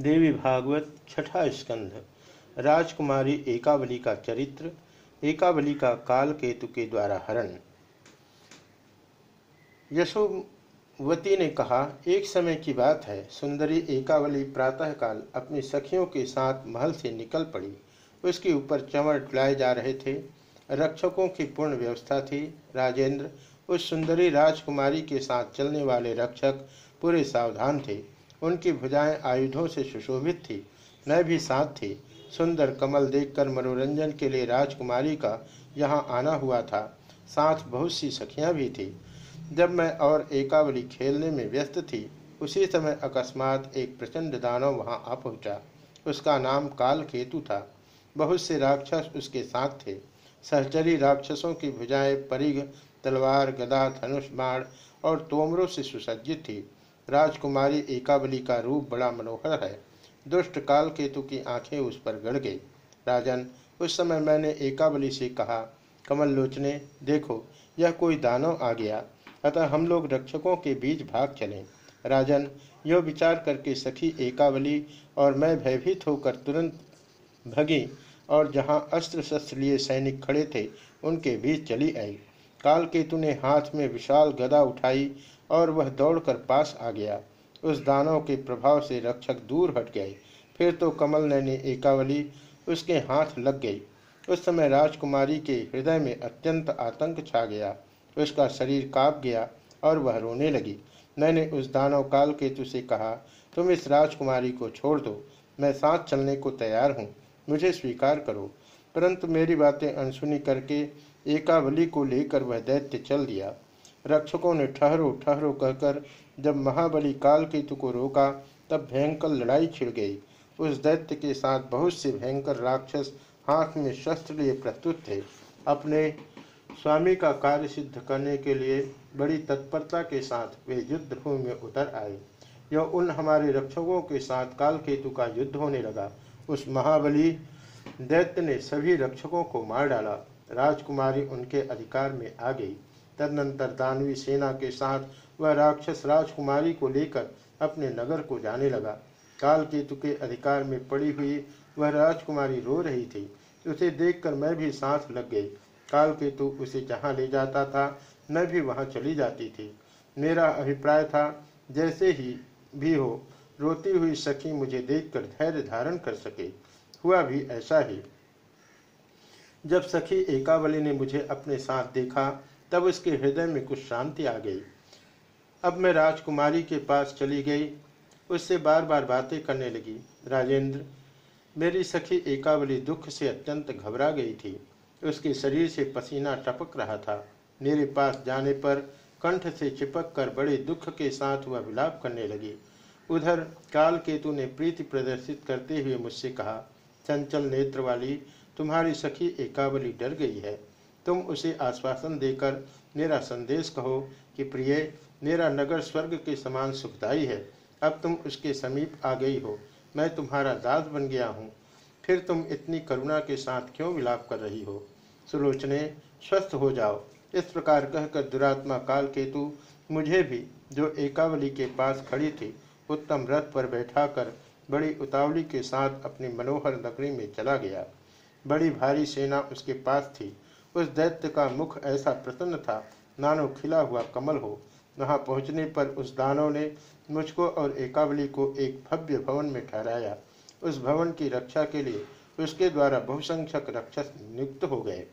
देवी भागवत छठा स्कंध। राजकुमारी एकावली का चरित्र, एकावली का काल केतु के द्वारा हरण। यशोवती ने कहा, एक समय की बात है, सुंदरी एकावली प्रातःकाल अपनी सखियों के साथ महल से निकल पड़ी। उसके ऊपर चंवर डुलाए जा रहे थे। रक्षकों की पूर्ण व्यवस्था थी। राजेंद्र, उस सुंदरी राजकुमारी के साथ चलने वाले रक्षक पूरे सावधान थे। उनकी भुजाएँ आयुधों से सुशोभित थी। मैं भी साथ थी। सुंदर कमल देखकर मनोरंजन के लिए राजकुमारी का यहाँ आना हुआ था। साथ बहुत सी सखियाँ भी थी। जब मैं और एकावली खेलने में व्यस्त थी, उसी समय अकस्मात एक प्रचंड दानव वहाँ आ पहुँचा। उसका नाम काल केतु था। बहुत से राक्षस उसके साथ थे। सहचरी राक्षसों की भुजाएँ परिघ, तलवार, गदा, धनुष, बाण और तोमरों से सुसज्जित थी। राजकुमारी एकावली का रूप बड़ा मनोहर है। दुष्ट काल केतु की आँखें उस पर गड़ गई। राजन, उस समय मैंने एकावली से कहा, कमल लोचने, देखो, यह कोई दानव आ गया। अतः हम लोग रक्षकों के बीच भाग चलें। राजन यह विचार करके सखी एकावली और मैं भयभीत होकर तुरंत भगी और जहाँ अस्त्र शस्त्र लिए सैनिक खड़े थे, उनके बीच चली आई। काल केतु ने हाथ में विशाल गदा उठाई और वह दौड़कर पास आ गया। उस दानव के प्रभाव से रक्षक दूर हट गए। फिर तो कमल नैनी एकावली उसके हाथ लग गई। उस समय राजकुमारी के हृदय में अत्यंत आतंक छा गया। उसका शरीर काँप गया और वह रोने लगी। मैंने उस दानव काल केतु से कहा, तुम इस राजकुमारी को छोड़ दो। मैं साथ चलने को तैयार हूँ। मुझे स्वीकार करो। परंतु मेरी बातें अनसुनी करके एकावली को लेकर वह दैत्य चल दिया। रक्षकों ने ठहरो ठहरो कहकर जब महाबली काल केतु को रोका, तब भयंकर लड़ाई छिड़ गई। उस दैत्य के साथ बहुत से भयंकर राक्षस हाथ में शस्त्र लिए प्रस्तुत थे। अपने स्वामी का कार्य सिद्ध करने के लिए बड़ी तत्परता के साथ वे युद्ध भूमि में उतर आए। यह उन हमारे रक्षकों के साथ काल केतु का युद्ध होने लगा। उस महाबली दैत्य ने सभी रक्षकों को मार डाला। राजकुमारी उनके अधिकार में आ गई। तदनंतर दानवी सेना के साथ वह राक्षस राजकुमारी को लेकर अपने नगर को जाने लगा। काल केतु के अधिकार में पड़ी हुई वह राजकुमारी रो रही थी। उसे देखकर मैं भी सांस लग गई। काल केतु उसे जहाँ ले जाता था, मैं भी वहाँ चली जाती थी। मेरा अभिप्राय था, जैसे ही भी हो, रोती हुई सखी मुझे देखकर धैर्य धारण कर सके। हुआ भी ऐसा ही। जब सखी एकावली ने मुझे अपने साथ देखा, तब उसके हृदय में कुछ शांति आ गई। अब मैं राजकुमारी के पास चली गई। उससे बार बार बातें करने लगी। राजेंद्र, मेरी सखी एकावली दुख से अत्यंत घबरा गई थी। उसके शरीर से पसीना टपक रहा था। मेरे पास जाने पर कंठ से चिपक कर बड़े दुख के साथ वह विलाप करने लगी। उधर काल केतु ने प्रीति प्रदर्शित करते हुए मुझसे कहा, चंचल नेत्र वाली तुम्हारी सखी एकावली डर गई है, तुम उसे आश्वासन देकर मेरा संदेश कहो कि प्रिय, मेरा नगर स्वर्ग के समान सुखदायी है, अब तुम उसके समीप आ गई हो, मैं तुम्हारा दास बन गया हूँ, फिर तुम इतनी करुणा के साथ क्यों विलाप कर रही हो? सुलोचने, स्वस्थ हो जाओ, इस प्रकार कहकर दुरात्मा काल केतु मुझे भी, जो एकावली के पास खड़ी थी, उत्तम रथ पर बैठाकर बड़ी उतावली के साथ अपनी मनोहर नगरी में चला गया। बड़ी भारी सेना उसके पास थी। उस दैत्य का मुख ऐसा प्रसन्न था, नानो खिला हुआ कमल हो। वहाँ पहुँचने पर उस दानव ने मुझको और एकावली को एक भव्य भवन में ठहराया। उस भवन की रक्षा के लिए उसके द्वारा बहुसंख्यक रक्षक नियुक्त हो गए।